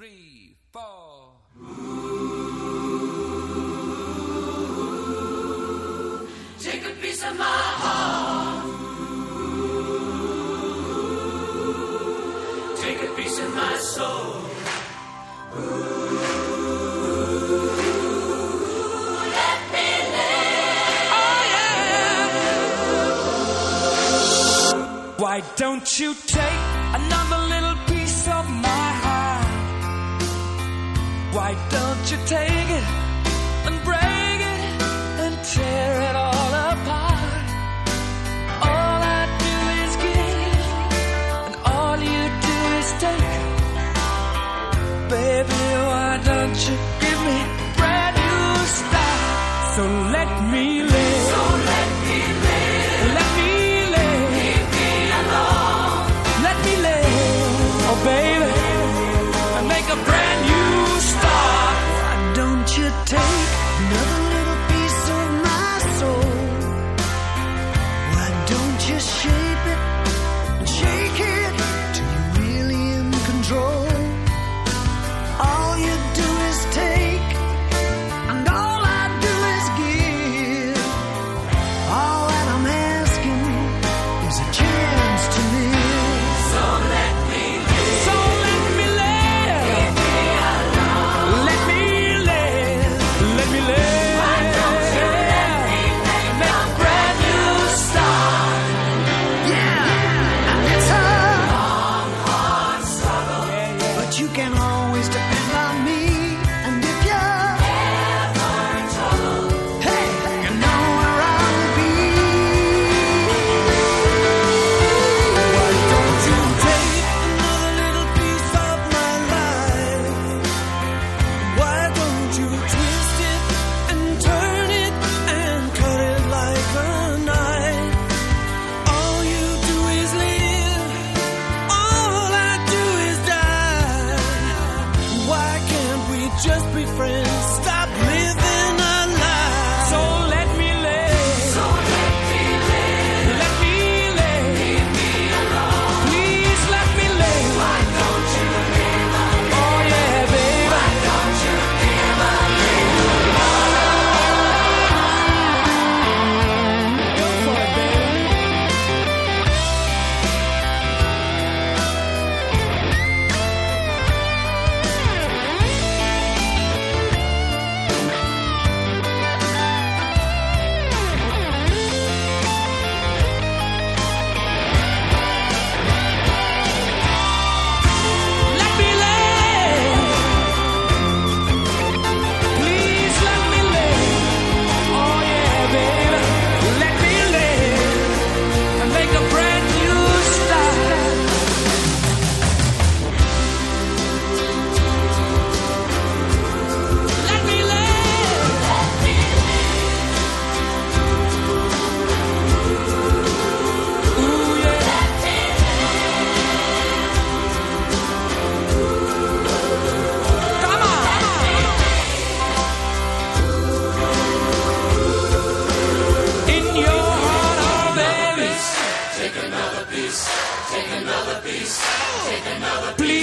three, four. Take a piece of my heart. Take a piece of my soul. Why don't you take another Why don't you take it and break it and tear it all apart? All I do is give, and all you do is take. Baby, why don't you give me brand new start? So let me. you take? Another just be friends.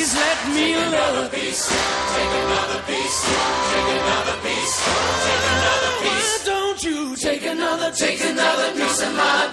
Please let me Take another piece. Take another piece. Take another piece. Take another piece. Why don't you take another, take another piece of my